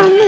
Mommy!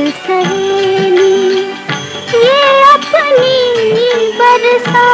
एक सहेली ये अपनी बरसा